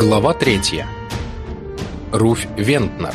Глава третья. Руфь Вентнер.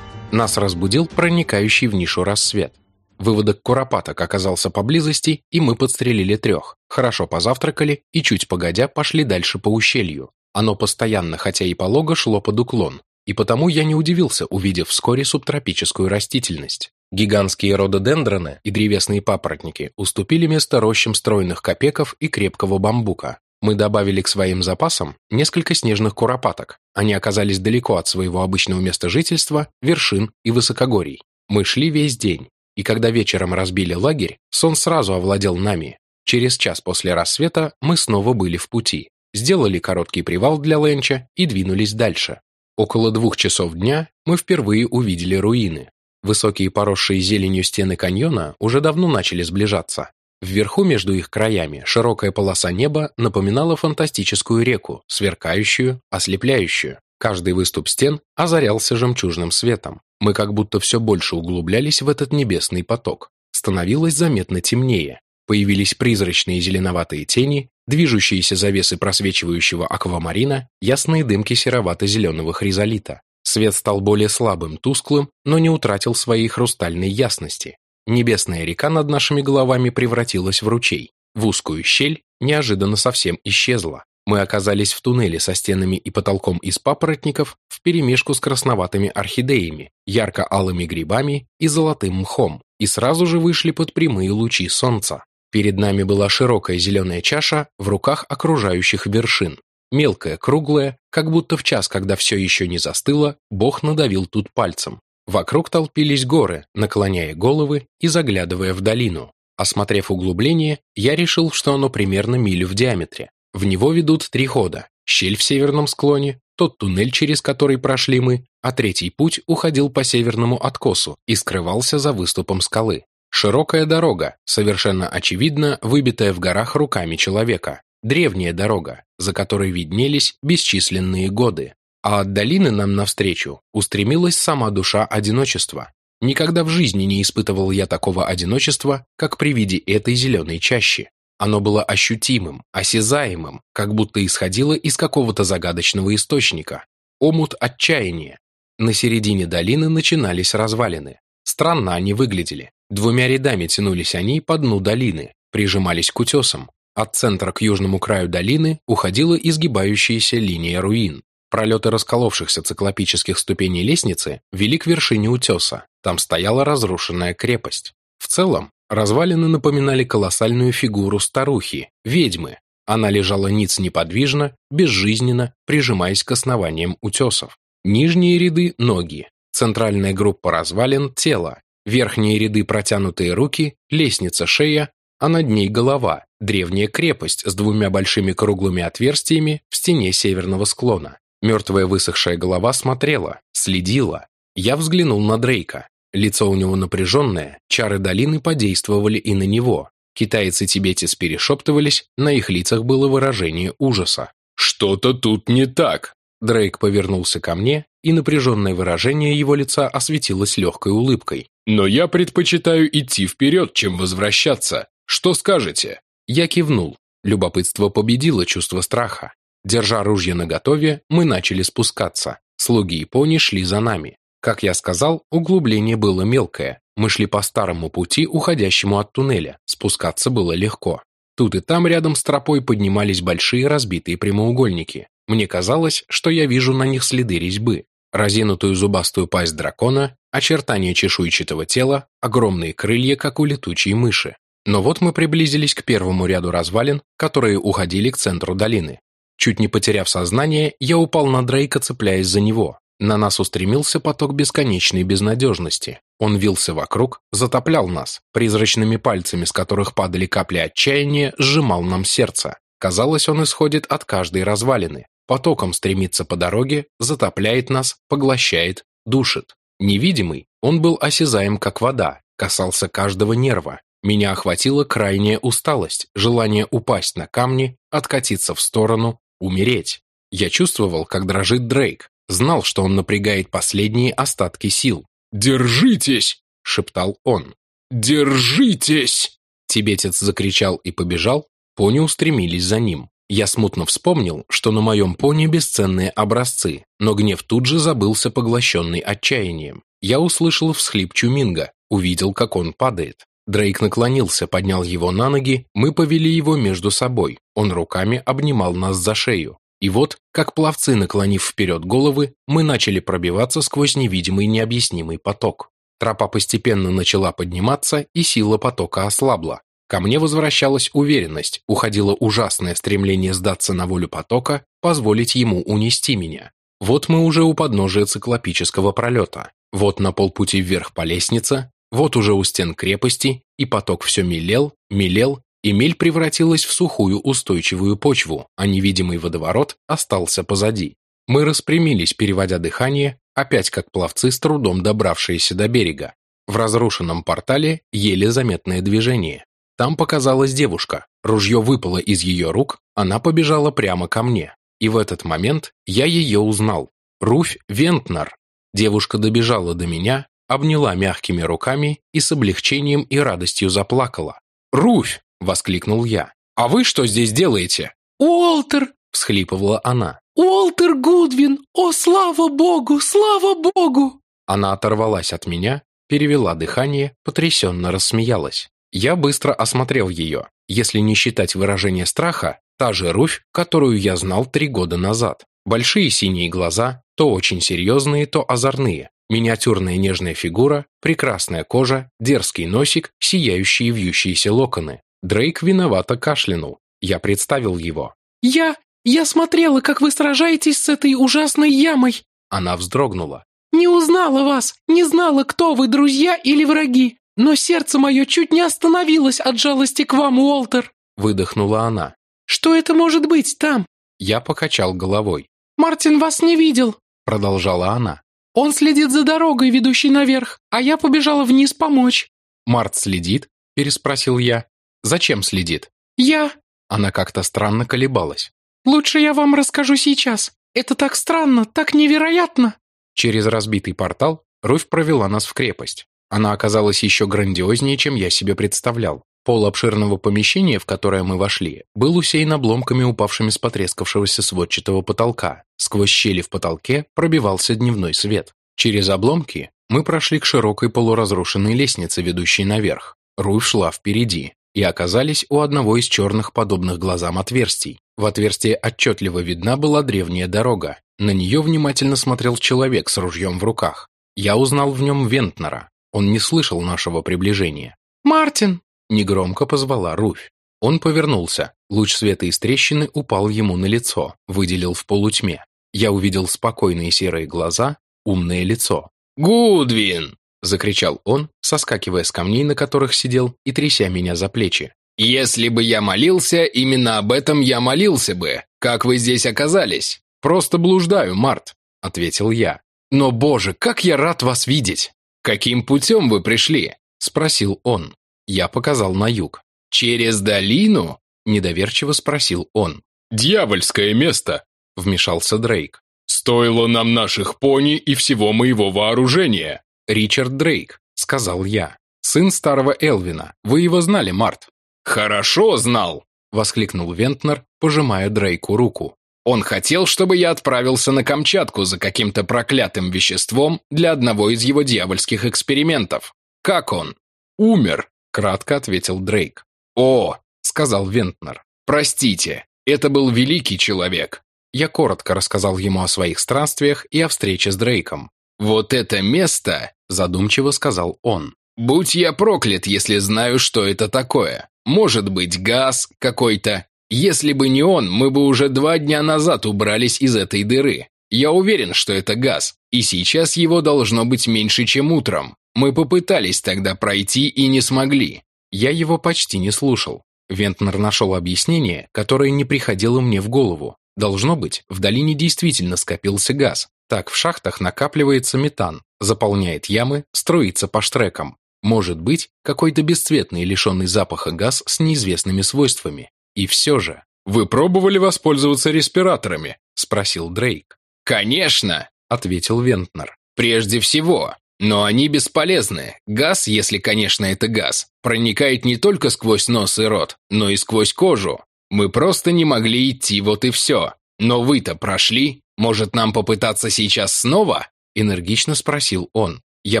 Нас разбудил проникающий в нишу рассвет. Выводок куропаток оказался поблизости, и мы подстрелили трех. Хорошо позавтракали и чуть погодя пошли дальше по ущелью. Оно постоянно, хотя и полого, шло под уклон, и потому я не удивился, увидев вскоре субтропическую растительность. Гигантские рододендроны и древесные папоротники уступили место рощам стройных копеков и крепкого бамбука. Мы добавили к своим запасам несколько снежных куропаток. Они оказались далеко от своего обычного места жительства, вершин и высокогорий. Мы шли весь день, и когда вечером разбили лагерь, сон сразу овладел нами. Через час после рассвета мы снова были в пути. Сделали короткий привал для ленча и двинулись дальше. Около двух часов дня мы впервые увидели руины. Высокие поросшие зеленью стены каньона уже давно начали сближаться. Вверху между их краями широкая полоса неба напоминала фантастическую реку, сверкающую, ослепляющую. Каждый выступ стен озарялся жемчужным светом. Мы как будто все больше углублялись в этот небесный поток. Становилось заметно темнее. Появились призрачные зеленоватые тени, движущиеся завесы просвечивающего аквамарина, ясные дымки серовато-зеленого хризолита. Свет стал более слабым, тусклым, но не утратил своей хрустальной ясности. Небесная река над нашими головами превратилась в ручей. В узкую щель неожиданно совсем исчезла. Мы оказались в туннеле со стенами и потолком из папоротников вперемешку с красноватыми орхидеями, ярко-алыми грибами и золотым мхом, и сразу же вышли под прямые лучи солнца. Перед нами была широкая зеленая чаша в руках окружающих вершин. Мелкая, круглая, как будто в час, когда все еще не застыло, Бог надавил тут пальцем. Вокруг толпились горы, наклоняя головы и заглядывая в долину. Осмотрев углубление, я решил, что оно примерно милю в диаметре. В него ведут три хода. Щель в северном склоне, тот туннель, через который прошли мы, а третий путь уходил по северному откосу и скрывался за выступом скалы. Широкая дорога, совершенно очевидно, выбитая в горах руками человека. Древняя дорога, за которой виднелись бесчисленные годы. А от долины нам навстречу устремилась сама душа одиночества. Никогда в жизни не испытывал я такого одиночества, как при виде этой зеленой чащи. Оно было ощутимым, осязаемым, как будто исходило из какого-то загадочного источника. Омут отчаяния. На середине долины начинались развалины. Странно они выглядели. Двумя рядами тянулись они по дну долины, прижимались к утесам. От центра к южному краю долины уходила изгибающаяся линия руин. Пролеты расколовшихся циклопических ступеней лестницы вели к вершине утеса. Там стояла разрушенная крепость. В целом, развалины напоминали колоссальную фигуру старухи, ведьмы. Она лежала ниц неподвижно, безжизненно, прижимаясь к основаниям утесов. Нижние ряды – ноги, центральная группа развалин – тело, верхние ряды – протянутые руки, лестница – шея, а над ней голова, древняя крепость с двумя большими круглыми отверстиями в стене северного склона. Мертвая высохшая голова смотрела, следила. Я взглянул на Дрейка. Лицо у него напряженное, чары долины подействовали и на него. Китайцы и тибетец перешептывались, на их лицах было выражение ужаса. «Что-то тут не так!» Дрейк повернулся ко мне, и напряженное выражение его лица осветилось легкой улыбкой. «Но я предпочитаю идти вперед, чем возвращаться. Что скажете?» Я кивнул. Любопытство победило чувство страха. Держа ружья наготове, мы начали спускаться. Слуги и пони шли за нами. Как я сказал, углубление было мелкое. Мы шли по старому пути, уходящему от туннеля. Спускаться было легко. Тут и там рядом с тропой поднимались большие разбитые прямоугольники. Мне казалось, что я вижу на них следы резьбы. Разинутую зубастую пасть дракона, очертания чешуйчатого тела, огромные крылья, как у летучей мыши. Но вот мы приблизились к первому ряду развалин, которые уходили к центру долины. Чуть не потеряв сознание, я упал на Дрейка, цепляясь за него. На нас устремился поток бесконечной безнадежности. Он вился вокруг, затоплял нас, призрачными пальцами, с которых падали капли отчаяния, сжимал нам сердце. Казалось, он исходит от каждой развалины. Потоком стремится по дороге, затопляет нас, поглощает, душит. Невидимый, он был осязаем, как вода, касался каждого нерва. Меня охватила крайняя усталость, желание упасть на камни, откатиться в сторону, умереть. Я чувствовал, как дрожит Дрейк, знал, что он напрягает последние остатки сил. «Держитесь!» – шептал он. «Держитесь!» Тибетец закричал и побежал, пони устремились за ним. Я смутно вспомнил, что на моем пони бесценные образцы, но гнев тут же забылся поглощенный отчаянием. Я услышал всхлип Чуминга, увидел, как он падает. Дрейк наклонился, поднял его на ноги, мы повели его между собой. Он руками обнимал нас за шею. И вот, как пловцы, наклонив вперед головы, мы начали пробиваться сквозь невидимый необъяснимый поток. Тропа постепенно начала подниматься, и сила потока ослабла. Ко мне возвращалась уверенность, уходило ужасное стремление сдаться на волю потока, позволить ему унести меня. Вот мы уже у подножия циклопического пролета. Вот на полпути вверх по лестнице, вот уже у стен крепости, и поток все мелел, мелел, и мель превратилась в сухую устойчивую почву, а невидимый водоворот остался позади. Мы распрямились, переводя дыхание, опять как пловцы с трудом добравшиеся до берега. В разрушенном портале еле заметное движение. Там показалась девушка, ружье выпало из ее рук, она побежала прямо ко мне. И в этот момент я ее узнал. Руфь Вентнер. Девушка добежала до меня, обняла мягкими руками и с облегчением и радостью заплакала. «Руфь!» – воскликнул я. «А вы что здесь делаете?» «Уолтер!» – всхлипывала она. «Уолтер Гудвин! О, слава богу! Слава богу!» Она оторвалась от меня, перевела дыхание, потрясенно рассмеялась. Я быстро осмотрел ее. Если не считать выражение страха, та же Руфь, которую я знал три года назад. Большие синие глаза, то очень серьезные, то озорные. Миниатюрная нежная фигура, прекрасная кожа, дерзкий носик, сияющие вьющиеся локоны. Дрейк виновато кашлянул. Я представил его. «Я... я смотрела, как вы сражаетесь с этой ужасной ямой!» Она вздрогнула. «Не узнала вас, не знала, кто вы, друзья или враги. Но сердце мое чуть не остановилось от жалости к вам, Уолтер!» Выдохнула она. «Что это может быть там?» Я покачал головой. «Мартин вас не видел!» Продолжала она. «Он следит за дорогой, ведущей наверх, а я побежала вниз помочь». «Март следит?» Переспросил я. «Зачем следит?» «Я...» Она как-то странно колебалась. «Лучше я вам расскажу сейчас. Это так странно, так невероятно!» Через разбитый портал Руфь провела нас в крепость. Она оказалась еще грандиознее, чем я себе представлял. Пол обширного помещения, в которое мы вошли, был усеян обломками, упавшими с потрескавшегося сводчатого потолка. Сквозь щели в потолке пробивался дневной свет. Через обломки мы прошли к широкой полуразрушенной лестнице, ведущей наверх. Руфь шла впереди и оказались у одного из черных подобных глазам отверстий. В отверстие отчетливо видна была древняя дорога. На нее внимательно смотрел человек с ружьем в руках. Я узнал в нем Вентнера. Он не слышал нашего приближения. «Мартин!» – негромко позвала Руфь. Он повернулся. Луч света из трещины упал ему на лицо, выделил в полутьме. Я увидел спокойные серые глаза, умное лицо. «Гудвин!» – закричал он, соскакивая с камней, на которых сидел, и тряся меня за плечи. «Если бы я молился, именно об этом я молился бы. Как вы здесь оказались?» «Просто блуждаю, Март», – ответил я. «Но, боже, как я рад вас видеть!» «Каким путем вы пришли?» – спросил он. Я показал на юг. «Через долину?» – недоверчиво спросил он. «Дьявольское место!» – вмешался Дрейк. «Стоило нам наших пони и всего моего вооружения!» «Ричард Дрейк», – сказал я. «Сын старого Элвина. Вы его знали, Март?» «Хорошо знал!» – воскликнул Вентнер, пожимая Дрейку руку. Он хотел, чтобы я отправился на Камчатку за каким-то проклятым веществом для одного из его дьявольских экспериментов. Как он? Умер, кратко ответил Дрейк. О, сказал Вентнер. Простите, это был великий человек. Я коротко рассказал ему о своих странствиях и о встрече с Дрейком. Вот это место, задумчиво сказал он. Будь я проклят, если знаю, что это такое. Может быть, газ какой-то если бы не он, мы бы уже два дня назад убрались из этой дыры. Я уверен, что это газ, и сейчас его должно быть меньше, чем утром. Мы попытались тогда пройти и не смогли. Я его почти не слушал. Вентнер нашел объяснение, которое не приходило мне в голову. Должно быть, в долине действительно скопился газ. Так в шахтах накапливается метан, заполняет ямы, строится по штрекам. Может быть, какой-то бесцветный, лишенный запаха газ с неизвестными свойствами. И все же... «Вы пробовали воспользоваться респираторами?» – спросил Дрейк. «Конечно!» – ответил Вентнер. «Прежде всего. Но они бесполезны. Газ, если, конечно, это газ, проникает не только сквозь нос и рот, но и сквозь кожу. Мы просто не могли идти, вот и все. Но вы-то прошли. Может, нам попытаться сейчас снова?» Энергично спросил он. Я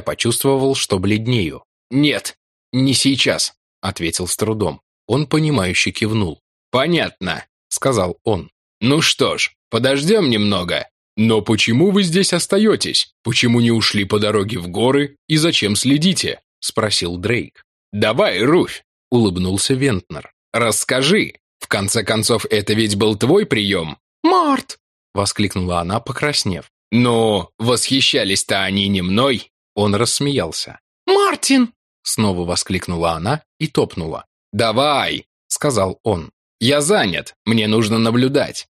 почувствовал, что бледнею. «Нет, не сейчас», — ответил с трудом. Он понимающе кивнул. «Понятно», — сказал он. «Ну что ж, подождем немного. Но почему вы здесь остаетесь? Почему не ушли по дороге в горы и зачем следите?» — спросил Дрейк. «Давай, Руфь», — улыбнулся Вентнер. «Расскажи. В конце концов, это ведь был твой прием?» «Март!» — воскликнула она, покраснев. «Но восхищались-то они не мной!» Он рассмеялся. «Мартин!» — снова воскликнула она и топнула. «Давай!» — сказал он. «Я занят, мне нужно наблюдать».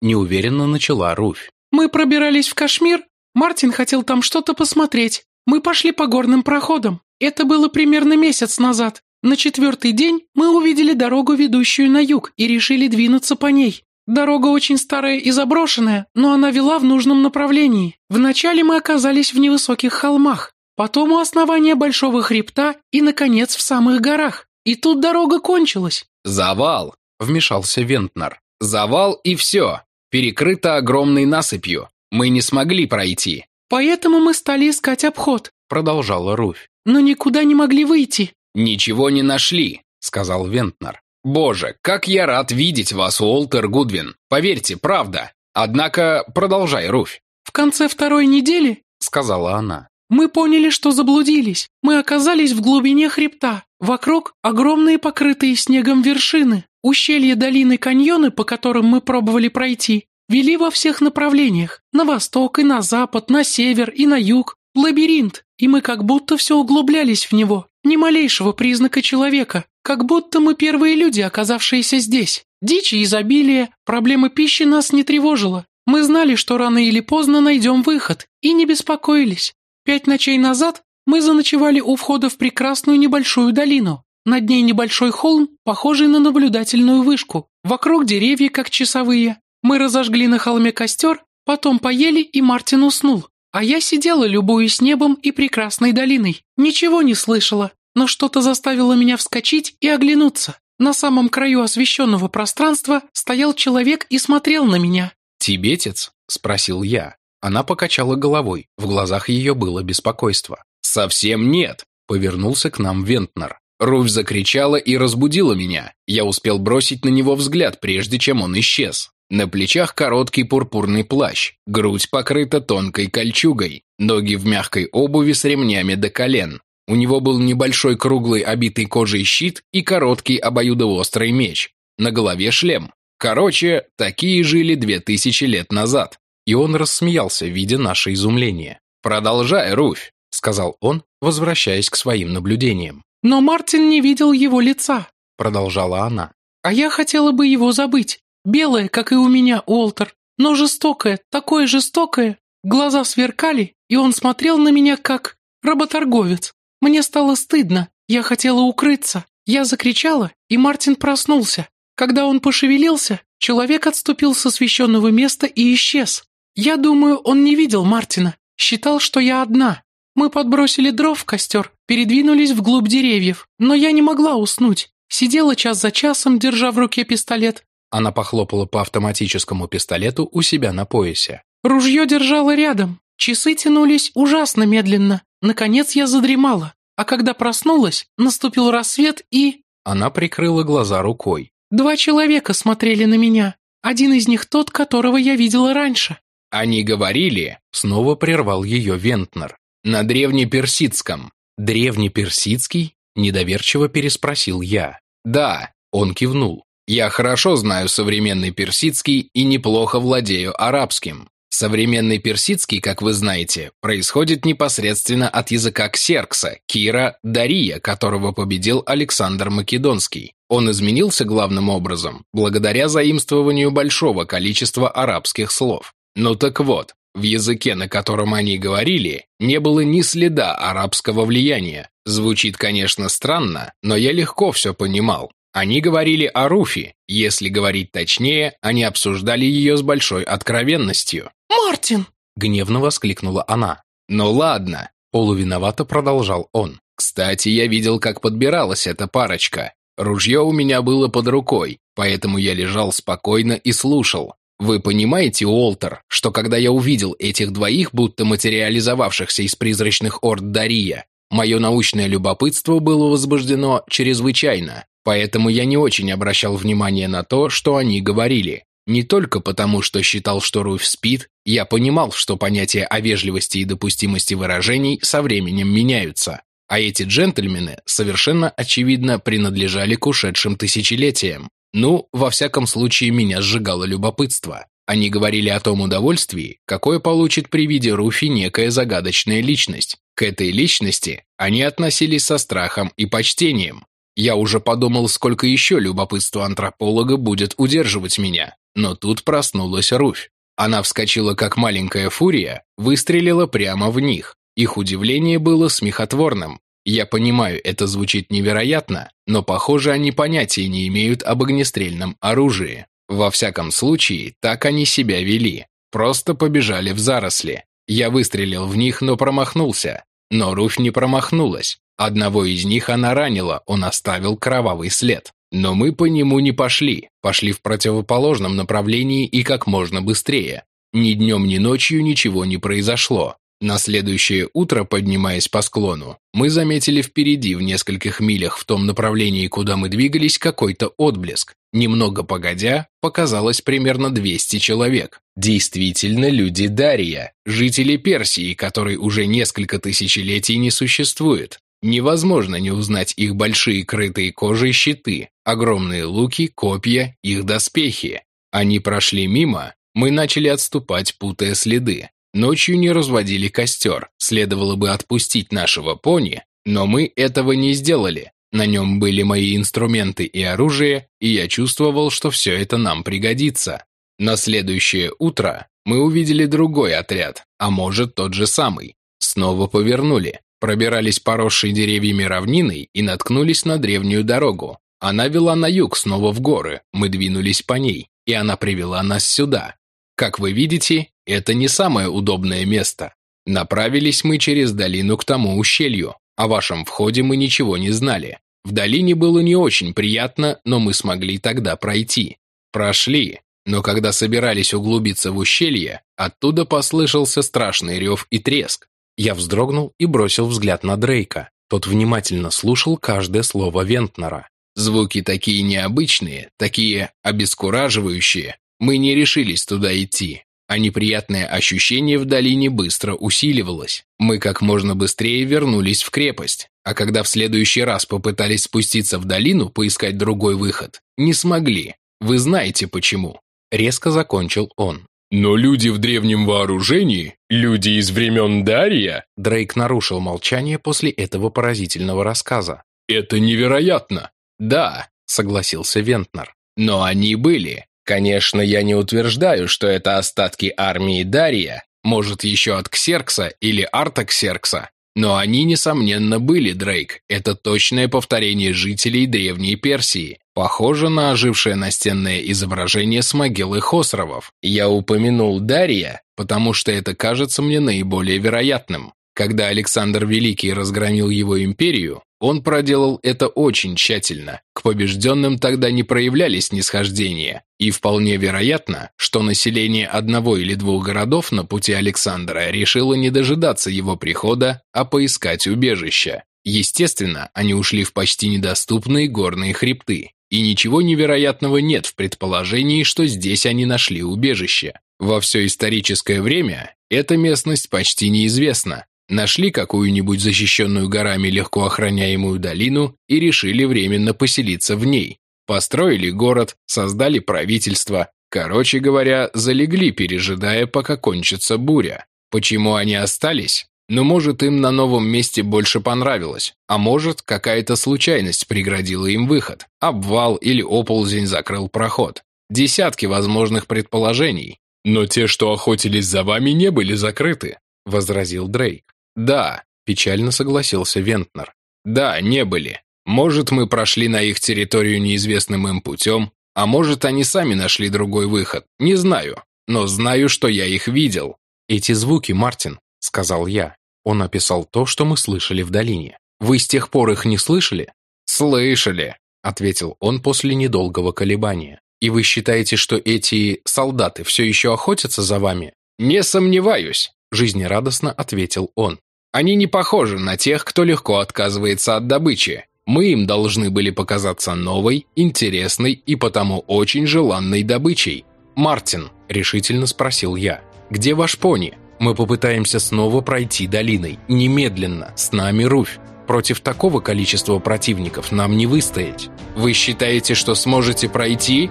Неуверенно начала Руфь. «Мы пробирались в Кашмир. Мартин хотел там что-то посмотреть. Мы пошли по горным проходам. Это было примерно месяц назад. На четвертый день мы увидели дорогу, ведущую на юг, и решили двинуться по ней. Дорога очень старая и заброшенная, но она вела в нужном направлении. Вначале мы оказались в невысоких холмах, потом у основания большого хребта и, наконец, в самых горах. И тут дорога кончилась. «Завал!» — вмешался Вентнер. «Завал и все. Перекрыто огромной насыпью. Мы не смогли пройти». «Поэтому мы стали искать обход», — продолжала Руфь. «Но никуда не могли выйти». «Ничего не нашли», — сказал Вентнер. «Боже, как я рад видеть вас, Уолтер Гудвин. Поверьте, правда. Однако продолжай, Руфь». «В конце второй недели», — сказала она, мы поняли, что заблудились. Мы оказались в глубине хребта. Вокруг огромные покрытые снегом вершины. Ущелья долины каньоны, по которым мы пробовали пройти, вели во всех направлениях. На восток и на запад, на север и на юг. Лабиринт. И мы как будто все углублялись в него. Ни малейшего признака человека. Как будто мы первые люди, оказавшиеся здесь. Дичь и изобилие, проблемы пищи нас не тревожила. Мы знали, что рано или поздно найдем выход, и не беспокоились. Пять ночей назад мы заночевали у входа в прекрасную небольшую долину. Над ней небольшой холм, похожий на наблюдательную вышку. Вокруг деревья, как часовые. Мы разожгли на холме костер, потом поели, и Мартин уснул. А я сидела, любуясь небом и прекрасной долиной. Ничего не слышала, но что-то заставило меня вскочить и оглянуться. На самом краю освещенного пространства стоял человек и смотрел на меня. «Тибетец?» – спросил я. Она покачала головой, в глазах ее было беспокойство. «Совсем нет», — повернулся к нам Вентнер. Руфь закричала и разбудила меня. Я успел бросить на него взгляд, прежде чем он исчез. На плечах короткий пурпурный плащ, грудь покрыта тонкой кольчугой, ноги в мягкой обуви с ремнями до колен. У него был небольшой круглый обитый кожей щит и короткий обоюдоострый меч. На голове шлем. Короче, такие жили две тысячи лет назад. И он рассмеялся, видя наше изумление. «Продолжай, Руфь», — сказал он, возвращаясь к своим наблюдениям. «Но Мартин не видел его лица», — продолжала она. «А я хотела бы его забыть. Белое, как и у меня, Уолтер, но жестокое, такое жестокое. Глаза сверкали, и он смотрел на меня как работорговец. Мне стало стыдно, я хотела укрыться. Я закричала, и Мартин проснулся. Когда он пошевелился, человек отступил с освещенного места и исчез. Я думаю, он не видел Мартина, считал, что я одна. Мы подбросили дров в костер, передвинулись вглубь деревьев, но я не могла уснуть. Сидела час за часом, держа в руке пистолет. Она похлопала по автоматическому пистолету у себя на поясе. Ружье держала рядом. Часы тянулись ужасно медленно. Наконец я задремала. А когда проснулась, наступил рассвет и... Она прикрыла глаза рукой. Два человека смотрели на меня. Один из них тот, которого я видела раньше. Они говорили, снова прервал ее Вентнер, на древнеперсидском. Древнеперсидский? Недоверчиво переспросил я. Да, он кивнул. Я хорошо знаю современный персидский и неплохо владею арабским. Современный персидский, как вы знаете, происходит непосредственно от языка ксеркса, Кира, Дария, которого победил Александр Македонский. Он изменился главным образом благодаря заимствованию большого количества арабских слов. Ну так вот, в языке, на котором они говорили, не было ни следа арабского влияния. Звучит, конечно, странно, но я легко все понимал. Они говорили о Руфи, если говорить точнее, они обсуждали ее с большой откровенностью. «Мартин!» – гневно воскликнула она. «Ну ладно», – полувиновато продолжал он. «Кстати, я видел, как подбиралась эта парочка. Ружье у меня было под рукой, поэтому я лежал спокойно и слушал. Вы понимаете, Уолтер, что когда я увидел этих двоих, будто материализовавшихся из призрачных орд Дария, мое научное любопытство было возбуждено чрезвычайно, поэтому я не очень обращал внимание на то, что они говорили. Не только потому, что считал, что Руфь спит, я понимал, что понятия о вежливости и допустимости выражений со временем меняются. А эти джентльмены совершенно очевидно принадлежали к ушедшим тысячелетиям. Ну, во всяком случае, меня сжигало любопытство. Они говорили о том удовольствии, какое получит при виде Руфи некая загадочная личность. К этой личности они относились со страхом и почтением. Я уже подумал, сколько еще любопытства антрополога будет удерживать меня. Но тут проснулась Руфь. Она вскочила как маленькая фурия, выстрелила прямо в них. Их удивление было смехотворным. Я понимаю, это звучит невероятно, но, похоже, они понятия не имеют об огнестрельном оружии. Во всяком случае, так они себя вели. Просто побежали в заросли. Я выстрелил в них, но промахнулся. Но Руфь не промахнулась. Одного из них она ранила, он оставил кровавый след. Но мы по нему не пошли, пошли в противоположном направлении и как можно быстрее. Ни днем, ни ночью ничего не произошло. На следующее утро, поднимаясь по склону, мы заметили впереди, в нескольких милях в том направлении, куда мы двигались, какой-то отблеск. Немного погодя, показалось примерно 200 человек. Действительно, люди Дария, жители Персии, которой уже несколько тысячелетий не существует. Невозможно не узнать их большие крытые кожей щиты, огромные луки, копья, их доспехи. Они прошли мимо, мы начали отступать, путая следы. Ночью не разводили костер, следовало бы отпустить нашего пони, но мы этого не сделали. На нем были мои инструменты и оружие, и я чувствовал, что все это нам пригодится. На следующее утро мы увидели другой отряд, а может тот же самый. Снова повернули. Пробирались поросшей деревьями равниной и наткнулись на древнюю дорогу. Она вела на юг, снова в горы, мы двинулись по ней, и она привела нас сюда. Как вы видите, это не самое удобное место. Направились мы через долину к тому ущелью, о вашем входе мы ничего не знали. В долине было не очень приятно, но мы смогли тогда пройти. Прошли, но когда собирались углубиться в ущелье, оттуда послышался страшный рев и треск. Я вздрогнул и бросил взгляд на Дрейка. Тот внимательно слушал каждое слово Вентнера. Звуки такие необычные, такие обескураживающие. Мы не решились туда идти, а неприятное ощущение в долине быстро усиливалось. Мы как можно быстрее вернулись в крепость, а когда в следующий раз попытались спуститься в долину, поискать другой выход, не смогли. Вы знаете почему. Резко закончил он. «Но люди в древнем вооружении, люди из времен Дария...» Дрейк нарушил молчание после этого поразительного рассказа. «Это невероятно!» «Да», — согласился Вентнер. «Но они были. Конечно, я не утверждаю, что это остатки армии Дария, может, еще от Ксеркса или Артаксеркса, но они, несомненно, были, Дрейк. Это точное повторение жителей Древней Персии. Похоже на ожившее настенное изображение с могилы Хосровов. Я упомянул Дария, потому что это кажется мне наиболее вероятным. Когда Александр Великий разгромил его империю, он проделал это очень тщательно. К побежденным тогда не проявлялись снисхождения, и вполне вероятно, что население одного или двух городов на пути Александра решило не дожидаться его прихода, а поискать убежища. Естественно, они ушли в почти недоступные горные хребты, и ничего невероятного нет в предположении, что здесь они нашли убежище. Во все историческое время эта местность почти неизвестна, Нашли какую-нибудь защищенную горами легко охраняемую долину и решили временно поселиться в ней. Построили город, создали правительство. Короче говоря, залегли, пережидая, пока кончится буря. Почему они остались? Ну, может, им на новом месте больше понравилось, а может, какая-то случайность преградила им выход. Обвал или оползень закрыл проход. Десятки возможных предположений. «Но те, что охотились за вами, не были закрыты», — возразил Дрейк. «Да», – печально согласился Вентнер. «Да, не были. Может, мы прошли на их территорию неизвестным им путем, а может, они сами нашли другой выход. Не знаю, но знаю, что я их видел». «Эти звуки, Мартин», – сказал я. Он описал то, что мы слышали в долине. «Вы с тех пор их не слышали?» «Слышали. ответил он после недолгого колебания. И вы считаете, что эти солдаты все еще охотятся за вами? Не сомневаюсь, жизнерадостно ответил он. Они не похожи на тех, кто легко отказывается от добычи. Мы им должны были показаться новой, интересной и потому очень желанной добычей. «Мартин», – решительно спросил я, – «где ваш пони? Мы попытаемся снова пройти долиной. Немедленно, с нами Руфь. Против такого количества противников нам не выстоять». «Вы считаете, что сможете пройти?»